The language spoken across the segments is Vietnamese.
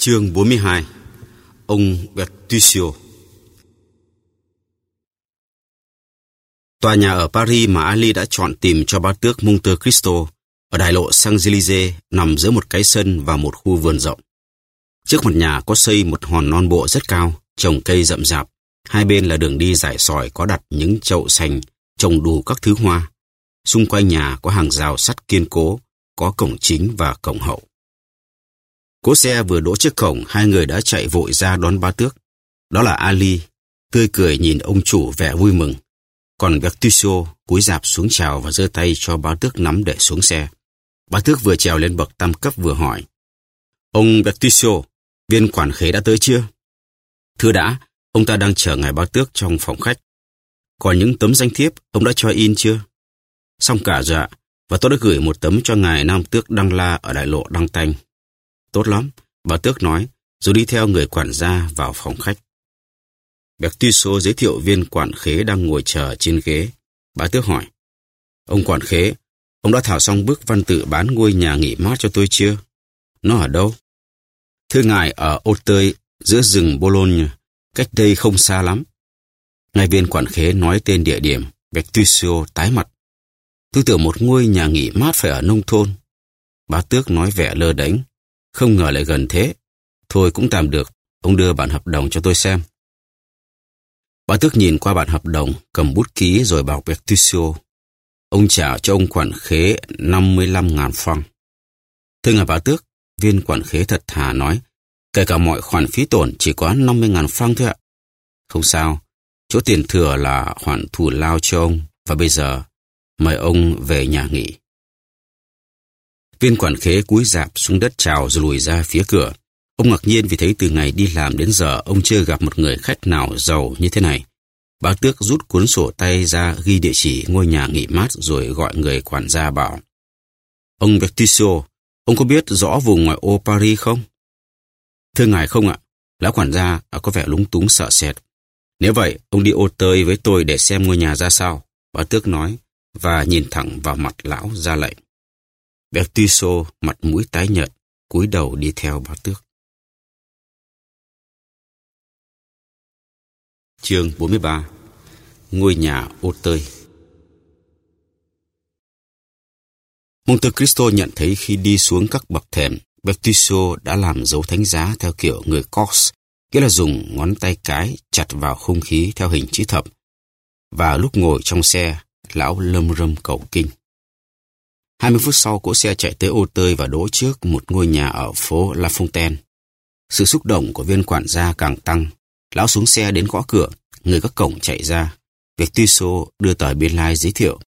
Chương 42 Ông Bertuccio Tòa nhà ở Paris mà Ali đã chọn tìm cho bá tước Monte Cristo ở đại lộ Saint-Élysées nằm giữa một cái sân và một khu vườn rộng. Trước mặt nhà có xây một hòn non bộ rất cao, trồng cây rậm rạp. Hai bên là đường đi dài sỏi có đặt những chậu sành, trồng đủ các thứ hoa. Xung quanh nhà có hàng rào sắt kiên cố, có cổng chính và cổng hậu. Cố xe vừa đỗ trước cổng, hai người đã chạy vội ra đón ba tước. Đó là Ali, tươi cười nhìn ông chủ vẻ vui mừng. Còn Bertuccio cúi dạp xuống chào và giơ tay cho ba tước nắm để xuống xe. ba tước vừa trèo lên bậc tam cấp vừa hỏi. Ông Bertuccio, viên quản khế đã tới chưa? Thưa đã, ông ta đang chờ ngài ba tước trong phòng khách. Còn những tấm danh thiếp, ông đã cho in chưa? Xong cả dạ, và tôi đã gửi một tấm cho ngài Nam Tước Đăng La ở đại lộ Đăng Tanh. Tốt lắm, bà Tước nói, rồi đi theo người quản gia vào phòng khách. Bertuso giới thiệu viên quản khế đang ngồi chờ trên ghế. Bà Tước hỏi, Ông quản khế, ông đã thảo xong bức văn tự bán ngôi nhà nghỉ mát cho tôi chưa? Nó ở đâu? Thưa ngài ở ô tơi giữa rừng Bologna, cách đây không xa lắm. Ngài viên quản khế nói tên địa điểm, Bertuccio tái mặt. Tôi tưởng một ngôi nhà nghỉ mát phải ở nông thôn. Bá tước nói vẻ lơ đánh. Không ngờ lại gần thế. Thôi cũng tạm được. Ông đưa bản hợp đồng cho tôi xem. Bá tước nhìn qua bản hợp đồng, cầm bút ký rồi bảo Bertuccio. Ông trả cho ông quản khế 55.000 franc. Thưa ngài bá tước, viên quản khế thật thà nói, kể cả mọi khoản phí tổn chỉ có 50.000 franc thôi ạ. Không sao, chỗ tiền thừa là khoản thù lao cho ông, và bây giờ mời ông về nhà nghỉ. Viên quản khế cúi dạp xuống đất chào rồi lùi ra phía cửa. Ông ngạc nhiên vì thấy từ ngày đi làm đến giờ ông chưa gặp một người khách nào giàu như thế này. Bá tước rút cuốn sổ tay ra ghi địa chỉ ngôi nhà nghỉ mát rồi gọi người quản gia bảo. Ông Bertuccio, ông có biết rõ vùng ngoại ô Paris không? Thưa ngài không ạ. Lão quản gia à, có vẻ lúng túng sợ sệt. Nếu vậy, ông đi ô tơi với tôi để xem ngôi nhà ra sao. Bá tước nói và nhìn thẳng vào mặt lão ra lệnh. Bertuso mặt mũi tái nhợt, cúi đầu đi theo bá tước. Chương 43 Ngôi nhà ô tơi Monte Cristo nhận thấy khi đi xuống các bậc thềm, Bertuso đã làm dấu thánh giá theo kiểu người Cox, nghĩa là dùng ngón tay cái chặt vào không khí theo hình chữ thập. Và lúc ngồi trong xe, lão lâm râm cầu kinh. 20 phút sau, cỗ xe chạy tới ô tơi và đỗ trước một ngôi nhà ở phố La Fontaine. Sự xúc động của viên quản gia càng tăng. Lão xuống xe đến gõ cửa, người các cổng chạy ra. Việc tuy xô đưa tờ biên lai giới thiệu.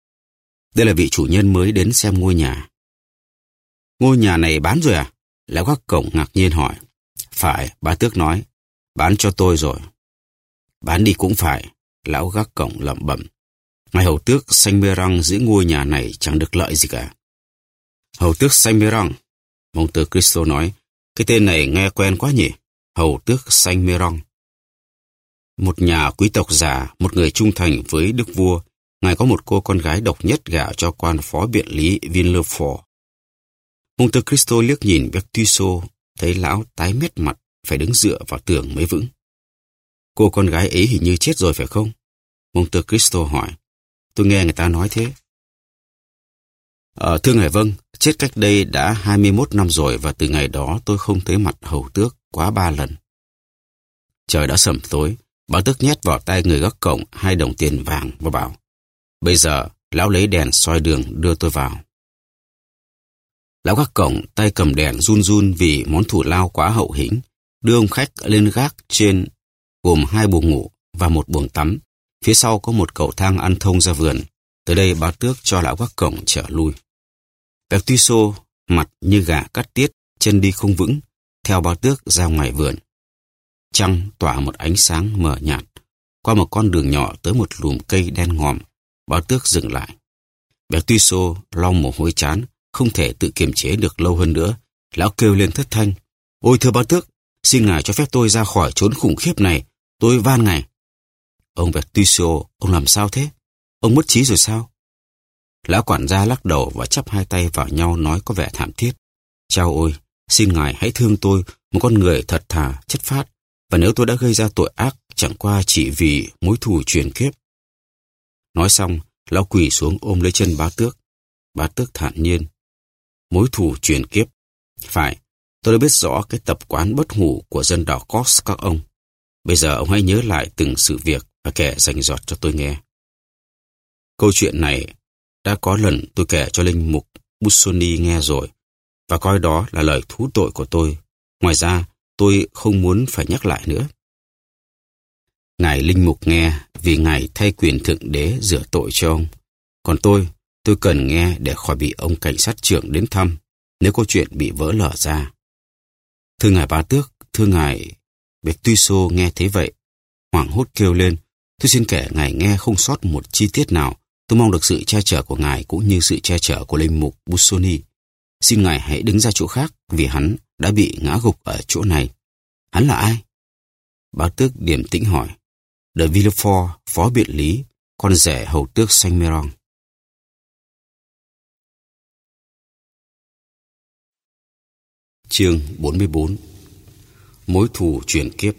Đây là vị chủ nhân mới đến xem ngôi nhà. Ngôi nhà này bán rồi à? Lão các cổng ngạc nhiên hỏi. Phải, bà Tước nói. Bán cho tôi rồi. Bán đi cũng phải. Lão gác cổng lẩm bẩm. Ngài hầu tước Xanh Mê Răng giữ ngôi nhà này chẳng được lợi gì cả. Hầu tước Xanh Mê Mông tử Cristo nói, cái tên này nghe quen quá nhỉ? Hầu tước Xanh Mê Một nhà quý tộc già, một người trung thành với đức vua, ngài có một cô con gái độc nhất gả cho quan phó biện lý Villefort. Monte Cristo liếc nhìn Bertuso, thấy lão tái mét mặt, phải đứng dựa vào tường mới vững. Cô con gái ấy hình như chết rồi phải không? Monte Cristo hỏi. Tôi nghe người ta nói thế. À, thưa ngài vâng, chết cách đây đã 21 năm rồi và từ ngày đó tôi không thấy mặt hầu tước quá ba lần. Trời đã sẩm tối, bà tước nhét vào tay người gác cổng hai đồng tiền vàng và bảo Bây giờ, lão lấy đèn soi đường đưa tôi vào. Lão gác cổng tay cầm đèn run run vì món thủ lao quá hậu hĩnh, đưa ông khách lên gác trên gồm hai buồng ngủ và một buồng tắm Phía sau có một cầu thang ăn thông ra vườn. Tới đây bá tước cho lão gác cổng trở lui. Bertuso, mặt như gà cắt tiết, chân đi không vững, theo bao tước ra ngoài vườn. Trăng tỏa một ánh sáng mờ nhạt. Qua một con đường nhỏ tới một lùm cây đen ngòm, bao tước dừng lại. Bertuso lau mồ hôi chán, không thể tự kiềm chế được lâu hơn nữa. Lão kêu lên thất thanh. Ôi thưa bao tước, xin ngài cho phép tôi ra khỏi chốn khủng khiếp này. Tôi van ngài. Ông Bertuccio, ông làm sao thế? Ông mất trí rồi sao? Lão quản gia lắc đầu và chắp hai tay vào nhau nói có vẻ thảm thiết. Chao ôi, xin ngài hãy thương tôi, một con người thật thà, chất phát, và nếu tôi đã gây ra tội ác chẳng qua chỉ vì mối thù truyền kiếp. Nói xong, lão quỳ xuống ôm lấy chân bá tước. Bá tước thản nhiên. Mối thù truyền kiếp. Phải, tôi đã biết rõ cái tập quán bất hủ của dân đảo Cox các ông. Bây giờ ông hãy nhớ lại từng sự việc và kể rành giọt cho tôi nghe. Câu chuyện này đã có lần tôi kể cho linh mục Busoni nghe rồi và coi đó là lời thú tội của tôi. Ngoài ra, tôi không muốn phải nhắc lại nữa. Ngài Linh Mục nghe vì Ngài thay quyền Thượng Đế rửa tội cho ông. Còn tôi, tôi cần nghe để khỏi bị ông cảnh sát trưởng đến thăm nếu câu chuyện bị vỡ lở ra. Thưa Ngài Bá Tước, thưa Ngài... Bạch Tuy Sô nghe thế vậy, hoảng hốt kêu lên. Tôi xin kể Ngài nghe không sót một chi tiết nào. Tôi mong được sự che chở của Ngài cũng như sự che chở của Linh Mục Busoni. Xin Ngài hãy đứng ra chỗ khác vì hắn đã bị ngã gục ở chỗ này. Hắn là ai? Bá tước điềm tĩnh hỏi. De Villefort, phó biện lý, con rể hầu tước Saint Meron. Chương 44 Mối thù chuyển kiếp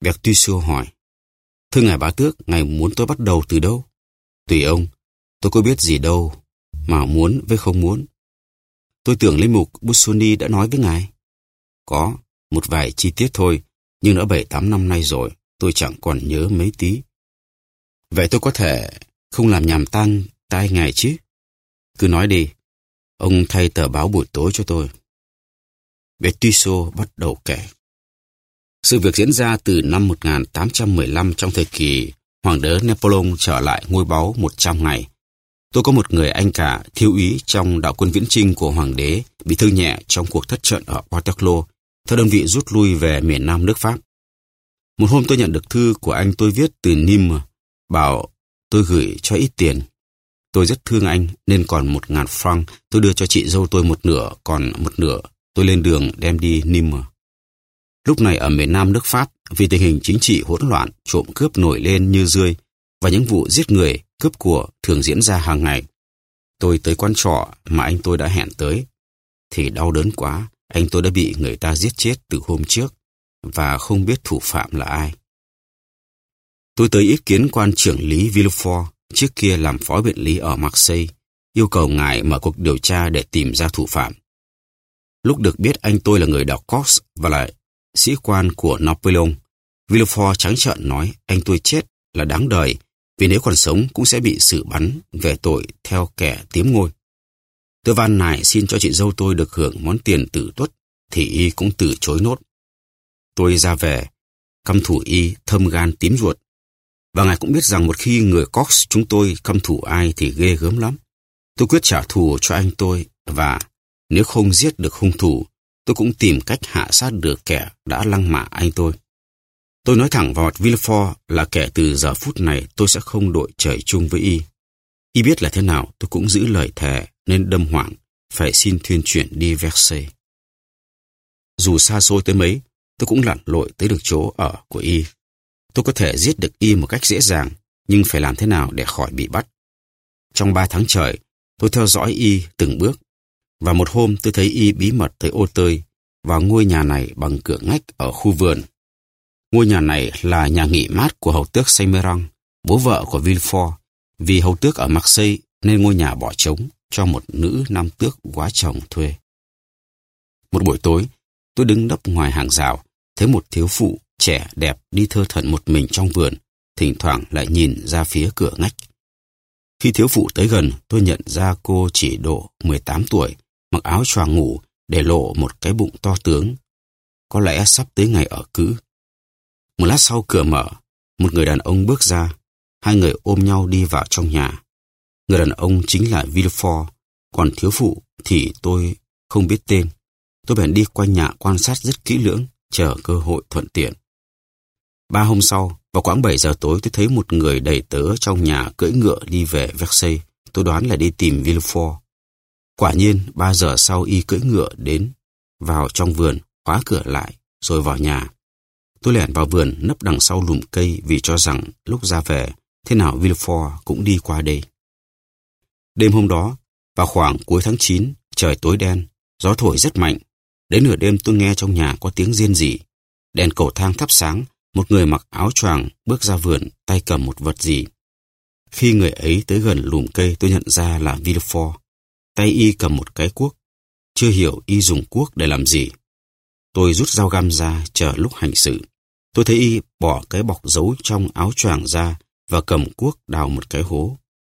Bertuccio hỏi Thưa ngài bá tước, ngài muốn tôi bắt đầu từ đâu? Tùy ông, tôi có biết gì đâu, mà muốn với không muốn. Tôi tưởng Linh Mục Busoni đã nói với ngài. Có, một vài chi tiết thôi, nhưng đã bảy tám năm nay rồi, tôi chẳng còn nhớ mấy tí. Vậy tôi có thể không làm nhàm tan tai ngài chứ? Cứ nói đi, ông thay tờ báo buổi tối cho tôi. Betuso bắt đầu kể. Sự việc diễn ra từ năm 1815 trong thời kỳ Hoàng đế Napoleon trở lại ngôi báu 100 ngày. Tôi có một người anh cả thiếu úy trong đạo quân viễn trinh của Hoàng đế bị thương nhẹ trong cuộc thất trận ở Waterloo theo đơn vị rút lui về miền Nam nước Pháp. Một hôm tôi nhận được thư của anh tôi viết từ Nîmes, bảo tôi gửi cho ít tiền. Tôi rất thương anh nên còn một ngàn franc tôi đưa cho chị dâu tôi một nửa, còn một nửa tôi lên đường đem đi Nîmes. Lúc này ở miền Nam nước Pháp, vì tình hình chính trị hỗn loạn, trộm cướp nổi lên như rươi, và những vụ giết người, cướp của thường diễn ra hàng ngày. Tôi tới quán trọ mà anh tôi đã hẹn tới, thì đau đớn quá, anh tôi đã bị người ta giết chết từ hôm trước và không biết thủ phạm là ai. Tôi tới ý kiến quan trưởng lý Villefort, trước kia làm phó biện lý ở Marseille, yêu cầu ngài mở cuộc điều tra để tìm ra thủ phạm. Lúc được biết anh tôi là người đảo Cox và là sĩ quan của Napoleon, Villefort trắng trợn nói anh tôi chết là đáng đời vì nếu còn sống cũng sẽ bị xử bắn về tội theo kẻ tiếm ngôi. Tôi van nài xin cho chị dâu tôi được hưởng món tiền tử tuất, thì y cũng từ chối nốt. Tôi ra về, căm thủ y thâm gan tím ruột. Và ngài cũng biết rằng một khi người Cox chúng tôi căm thủ ai thì ghê gớm lắm. Tôi quyết trả thù cho anh tôi và nếu không giết được hung thủ, tôi cũng tìm cách hạ sát được kẻ đã lăng mạ anh tôi. Tôi nói thẳng vào Villefort là kẻ từ giờ phút này tôi sẽ không đội trời chung với y. Y biết là thế nào tôi cũng giữ lời thề nên đâm hoảng, phải xin thuyền chuyển đi Versailles. Dù xa xôi tới mấy, tôi cũng lặn lội tới được chỗ ở của y. Tôi có thể giết được y một cách dễ dàng, nhưng phải làm thế nào để khỏi bị bắt. Trong ba tháng trời, tôi theo dõi y từng bước, và một hôm tôi thấy y bí mật tới ô tơi vào ngôi nhà này bằng cửa ngách ở khu vườn. Ngôi nhà này là nhà nghỉ mát của hầu tước Seymeran, bố vợ của Villefort, vì hầu tước ở Marseille nên ngôi nhà bỏ trống cho một nữ nam tước quá chồng thuê. Một buổi tối, tôi đứng nấp ngoài hàng rào, thấy một thiếu phụ trẻ đẹp đi thơ thẩn một mình trong vườn, thỉnh thoảng lại nhìn ra phía cửa ngách. Khi thiếu phụ tới gần, tôi nhận ra cô chỉ độ 18 tuổi, mặc áo choàng ngủ để lộ một cái bụng to tướng. Có lẽ sắp tới ngày ở cữ. Một lát sau cửa mở, một người đàn ông bước ra, hai người ôm nhau đi vào trong nhà. Người đàn ông chính là Villefort, còn thiếu phụ thì tôi không biết tên. Tôi bèn đi quanh nhà quan sát rất kỹ lưỡng, chờ cơ hội thuận tiện. Ba hôm sau, vào khoảng 7 giờ tối tôi thấy một người đầy tớ trong nhà cưỡi ngựa đi về Versailles. Tôi đoán là đi tìm Villefort. Quả nhiên, ba giờ sau y cưỡi ngựa đến, vào trong vườn, khóa cửa lại, rồi vào nhà. Tôi lẻn vào vườn nấp đằng sau lùm cây vì cho rằng lúc ra về, thế nào Villefort cũng đi qua đây. Đêm hôm đó, Vào khoảng cuối tháng 9, trời tối đen, gió thổi rất mạnh. Đến nửa đêm tôi nghe trong nhà có tiếng riêng rỉ. Đèn cầu thang thắp sáng, một người mặc áo choàng bước ra vườn, tay cầm một vật gì. Khi người ấy tới gần lùm cây tôi nhận ra là Villefort. Tay y cầm một cái cuốc. Chưa hiểu y dùng cuốc để làm gì. Tôi rút dao găm ra chờ lúc hành sự. Tôi thấy y bỏ cái bọc giấu trong áo choàng ra và cầm cuốc đào một cái hố.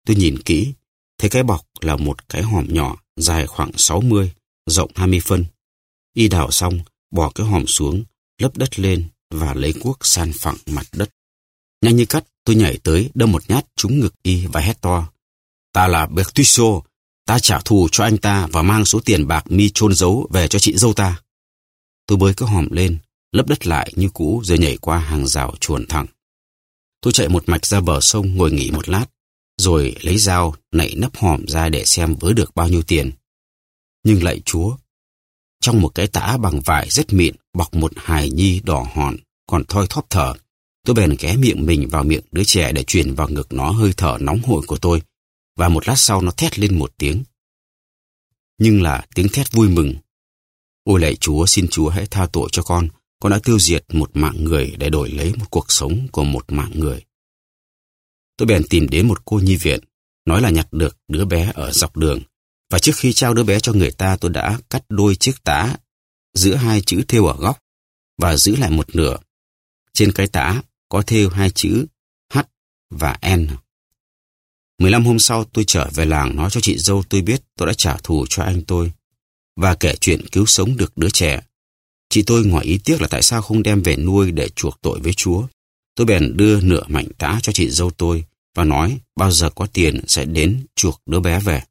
Tôi nhìn kỹ, thấy cái bọc là một cái hòm nhỏ dài khoảng 60, rộng 20 phân. Y đào xong, bỏ cái hòm xuống, lấp đất lên và lấy cuốc san phẳng mặt đất. Nhanh như cắt, tôi nhảy tới đâm một nhát trúng ngực y và hét to. Ta là Bertuccio, ta trả thù cho anh ta và mang số tiền bạc mi chôn giấu về cho chị dâu ta. Tôi bới cái hòm lên, lấp đất lại như cũ rồi nhảy qua hàng rào chuồn thẳng. Tôi chạy một mạch ra bờ sông ngồi nghỉ một lát, rồi lấy dao nạy nắp hòm ra để xem vớ được bao nhiêu tiền. Nhưng lại chúa, trong một cái tã bằng vải rất mịn bọc một hài nhi đỏ hòn, còn thoi thóp thở. Tôi bèn ghé miệng mình vào miệng đứa trẻ để truyền vào ngực nó hơi thở nóng hổi của tôi, và một lát sau nó thét lên một tiếng. Nhưng là tiếng thét vui mừng. Ôi lạy Chúa, xin Chúa hãy tha tội cho con, con đã tiêu diệt một mạng người để đổi lấy một cuộc sống của một mạng người. Tôi bèn tìm đến một cô nhi viện, nói là nhặt được đứa bé ở dọc đường. Và trước khi trao đứa bé cho người ta tôi đã cắt đôi chiếc tá giữa hai chữ thêu ở góc và giữ lại một nửa. Trên cái tá có thêu hai chữ H và N. 15 hôm sau tôi trở về làng nói cho chị dâu tôi biết tôi đã trả thù cho anh tôi và kể chuyện cứu sống được đứa trẻ. Chị tôi ngoài ý tiếc là tại sao không đem về nuôi để chuộc tội với Chúa. Tôi bèn đưa nửa mảnh tã cho chị dâu tôi và nói bao giờ có tiền sẽ đến chuộc đứa bé về.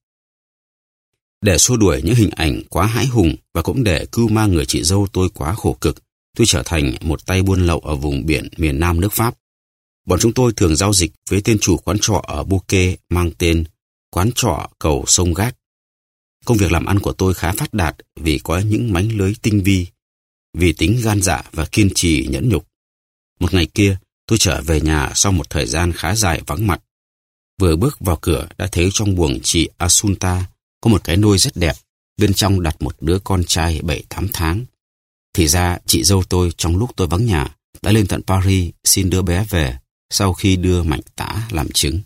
Để xua đuổi những hình ảnh quá hãi hùng và cũng để cưu mang người chị dâu tôi quá khổ cực, tôi trở thành một tay buôn lậu ở vùng biển miền Nam nước Pháp. Bọn chúng tôi thường giao dịch với tên chủ quán trọ ở buke mang tên quán trọ cầu sông Gác. Công việc làm ăn của tôi khá phát đạt vì có những mánh lưới tinh vi, vì tính gan dạ và kiên trì nhẫn nhục. Một ngày kia, tôi trở về nhà sau một thời gian khá dài vắng mặt. Vừa bước vào cửa đã thấy trong buồng chị Asunta có một cái nôi rất đẹp, bên trong đặt một đứa con trai 7-8 tháng. Thì ra chị dâu tôi trong lúc tôi vắng nhà đã lên tận Paris xin đứa bé về sau khi đưa mạnh tã làm chứng.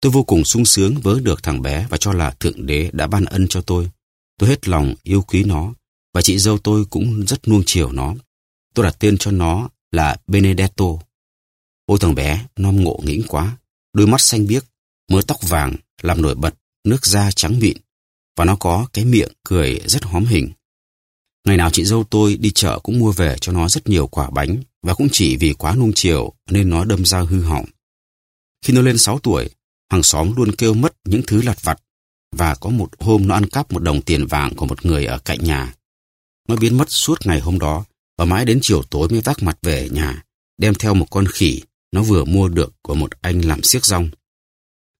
Tôi vô cùng sung sướng với được thằng bé và cho là Thượng Đế đã ban ân cho tôi. Tôi hết lòng yêu quý nó và chị dâu tôi cũng rất nuông chiều nó. Tôi đặt tên cho nó là Benedetto. Ôi thằng bé, nó ngộ nghĩnh quá, đôi mắt xanh biếc, mớ tóc vàng, làm nổi bật, nước da trắng mịn, và nó có cái miệng cười rất hóm hình. Ngày nào chị dâu tôi đi chợ cũng mua về cho nó rất nhiều quả bánh và cũng chỉ vì quá nung chiều nên nó đâm ra hư hỏng. Khi nó lên 6 tuổi, hàng xóm luôn kêu mất những thứ lặt vặt và có một hôm nó ăn cắp một đồng tiền vàng của một người ở cạnh nhà. Nó biến mất suốt ngày hôm đó và mãi đến chiều tối mới vác mặt về nhà, đem theo một con khỉ nó vừa mua được của một anh làm siếc rong.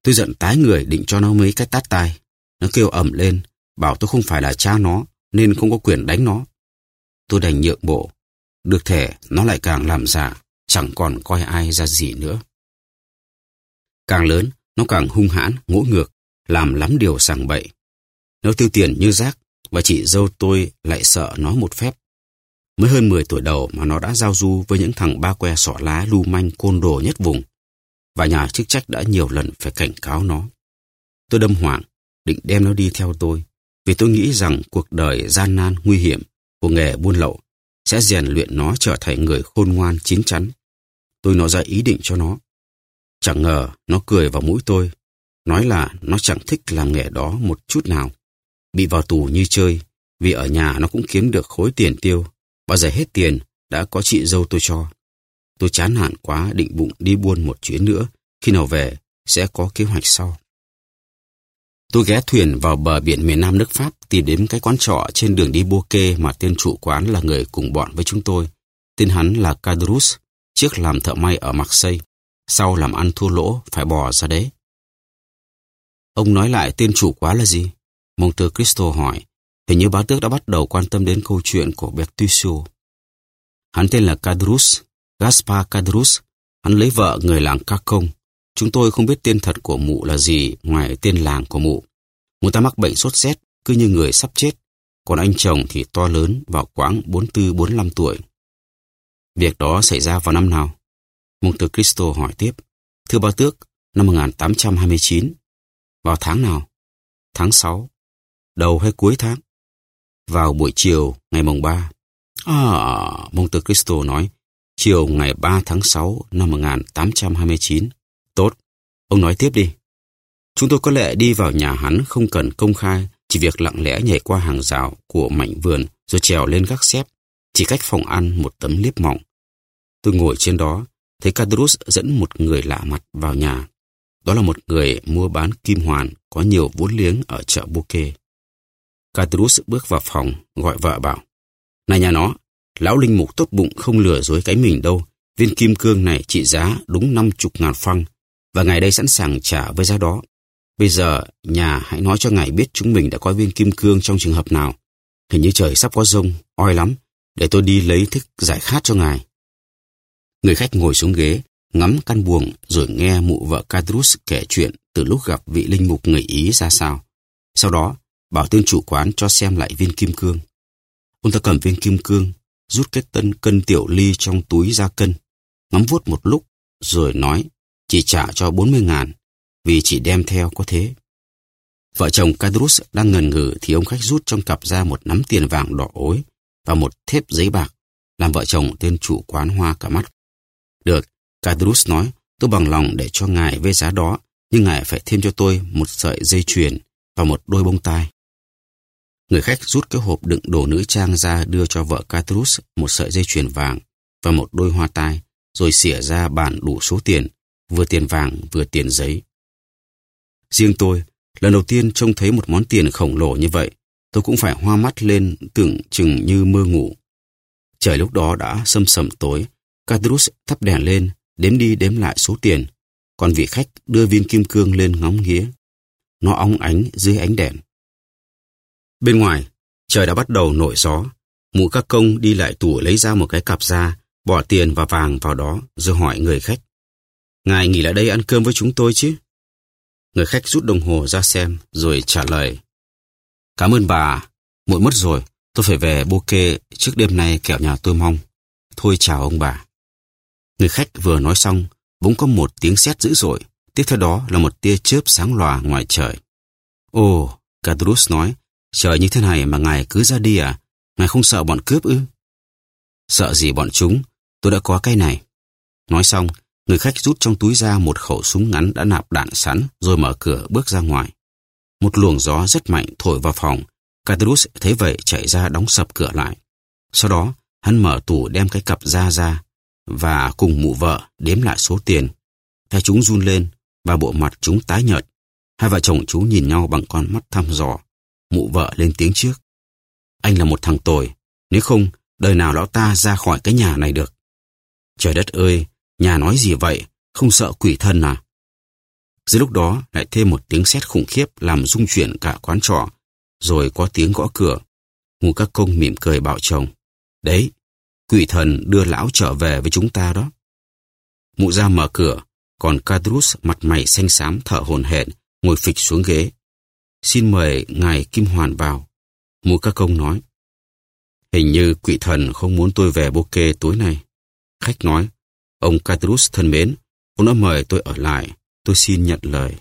Tôi giận tái người định cho nó mấy cái tát tai. Nó kêu ẩm lên, bảo tôi không phải là cha nó, nên không có quyền đánh nó. Tôi đành nhượng bộ. Được thể, nó lại càng làm giả, chẳng còn coi ai ra gì nữa. Càng lớn, nó càng hung hãn, ngỗ ngược, làm lắm điều sàng bậy. Nó tiêu tiền như rác, và chị dâu tôi lại sợ nó một phép. Mới hơn 10 tuổi đầu mà nó đã giao du với những thằng ba que sọ lá lưu manh côn đồ nhất vùng. Và nhà chức trách đã nhiều lần phải cảnh cáo nó. Tôi đâm hoảng, định đem nó đi theo tôi, vì tôi nghĩ rằng cuộc đời gian nan nguy hiểm của nghề buôn lậu sẽ rèn luyện nó trở thành người khôn ngoan chín chắn. Tôi nói ra ý định cho nó. Chẳng ngờ nó cười vào mũi tôi, nói là nó chẳng thích làm nghề đó một chút nào. Bị vào tù như chơi, vì ở nhà nó cũng kiếm được khối tiền tiêu, bao giờ hết tiền đã có chị dâu tôi cho. Tôi chán nản quá định bụng đi buôn một chuyến nữa, khi nào về sẽ có kế hoạch sau. Tôi ghé thuyền vào bờ biển miền Nam nước Pháp tìm đến cái quán trọ trên đường đi Kê mà tên chủ quán là người cùng bọn với chúng tôi. Tên hắn là Cadrus, trước làm thợ may ở Marseille, sau làm ăn thua lỗ phải bỏ ra đấy. Ông nói lại tên chủ quán là gì? Monte Cristo hỏi. Hình như bá tước đã bắt đầu quan tâm đến câu chuyện của Bertuccio. Hắn tên là Cadrus, Gaspar Cadrus. Hắn lấy vợ người làng Cacong, Chúng tôi không biết tên thật của mụ là gì ngoài tên làng của mụ. Mụ ta mắc bệnh sốt rét, cứ như người sắp chết. Còn anh chồng thì to lớn vào quãng 44-45 tuổi. Việc đó xảy ra vào năm nào? Monte Cristo hỏi tiếp. Thưa bà tước, năm 1829. Vào tháng nào? Tháng 6. Đầu hay cuối tháng? Vào buổi chiều ngày mùng 3. À, Monte Cristo nói, chiều ngày 3 tháng 6 năm 1829. Tốt, ông nói tiếp đi. Chúng tôi có lẽ đi vào nhà hắn không cần công khai, chỉ việc lặng lẽ nhảy qua hàng rào của mảnh vườn rồi trèo lên gác xếp, chỉ cách phòng ăn một tấm liếp mỏng. Tôi ngồi trên đó, thấy Cadrus dẫn một người lạ mặt vào nhà. Đó là một người mua bán kim hoàn có nhiều vốn liếng ở chợ Bouquet. Cadrus bước vào phòng, gọi vợ bảo. Này nhà nó, lão linh mục tốt bụng không lừa dối cái mình đâu. Viên kim cương này trị giá đúng năm chục ngàn phăng, và ngài đây sẵn sàng trả với giá đó. Bây giờ, nhà hãy nói cho ngài biết chúng mình đã có viên kim cương trong trường hợp nào. Hình như trời sắp có rông, oi lắm, để tôi đi lấy thức giải khát cho ngài. Người khách ngồi xuống ghế, ngắm căn buồng rồi nghe mụ vợ Cadrus kể chuyện từ lúc gặp vị linh mục người Ý ra sao. Sau đó, bảo tên chủ quán cho xem lại viên kim cương. Ông ta cầm viên kim cương, rút cái tân cân tiểu ly trong túi ra cân, ngắm vuốt một lúc, rồi nói chỉ trả cho 40 ngàn, vì chỉ đem theo có thế. Vợ chồng Cadrus đang ngần ngừ thì ông khách rút trong cặp ra một nắm tiền vàng đỏ ối và một thép giấy bạc, làm vợ chồng tên chủ quán hoa cả mắt. Được, Cadrus nói, tôi bằng lòng để cho ngài với giá đó, nhưng ngài phải thêm cho tôi một sợi dây chuyền và một đôi bông tai. Người khách rút cái hộp đựng đồ nữ trang ra đưa cho vợ Catrus một sợi dây chuyền vàng và một đôi hoa tai, rồi xỉa ra bản đủ số tiền, vừa tiền vàng vừa tiền giấy. Riêng tôi, lần đầu tiên trông thấy một món tiền khổng lồ như vậy, tôi cũng phải hoa mắt lên tưởng chừng như mơ ngủ. Trời lúc đó đã sâm sầm tối, Catrus thắp đèn lên, đếm đi đếm lại số tiền, còn vị khách đưa viên kim cương lên ngóng nghía. Nó óng ánh dưới ánh đèn. Bên ngoài, trời đã bắt đầu nổi gió. Mụ các công đi lại tủ lấy ra một cái cặp da, bỏ tiền và vàng vào đó, rồi hỏi người khách. Ngài nghỉ lại đây ăn cơm với chúng tôi chứ? Người khách rút đồng hồ ra xem, rồi trả lời. Cảm ơn bà, muộn mất rồi, tôi phải về bô kê trước đêm nay kẻo nhà tôi mong. Thôi chào ông bà. Người khách vừa nói xong, bỗng có một tiếng sét dữ dội, tiếp theo đó là một tia chớp sáng lòa ngoài trời. Ồ, Cadrus nói, Trời như thế này mà ngài cứ ra đi à? Ngài không sợ bọn cướp ư? Sợ gì bọn chúng? Tôi đã có cái này. Nói xong, người khách rút trong túi ra một khẩu súng ngắn đã nạp đạn sẵn rồi mở cửa bước ra ngoài. Một luồng gió rất mạnh thổi vào phòng. Cadrus thấy vậy chạy ra đóng sập cửa lại. Sau đó, hắn mở tủ đem cái cặp da ra và cùng mụ vợ đếm lại số tiền. Hai chúng run lên và bộ mặt chúng tái nhợt. Hai vợ chồng chú nhìn nhau bằng con mắt thăm dò Mụ vợ lên tiếng trước. Anh là một thằng tồi, nếu không, đời nào lão ta ra khỏi cái nhà này được. Trời đất ơi, nhà nói gì vậy, không sợ quỷ thân à? Dưới lúc đó lại thêm một tiếng sét khủng khiếp làm rung chuyển cả quán trọ, rồi có tiếng gõ cửa. Mụ các công mỉm cười bảo chồng. Đấy, quỷ thần đưa lão trở về với chúng ta đó. Mụ ra mở cửa, còn Cadrus mặt mày xanh xám thở hồn hển ngồi phịch xuống ghế. Xin mời Ngài Kim Hoàn vào. mụ các công nói. Hình như quỷ thần không muốn tôi về bô kê tối nay. Khách nói, ông Catrus thân mến, ông đã mời tôi ở lại, tôi xin nhận lời.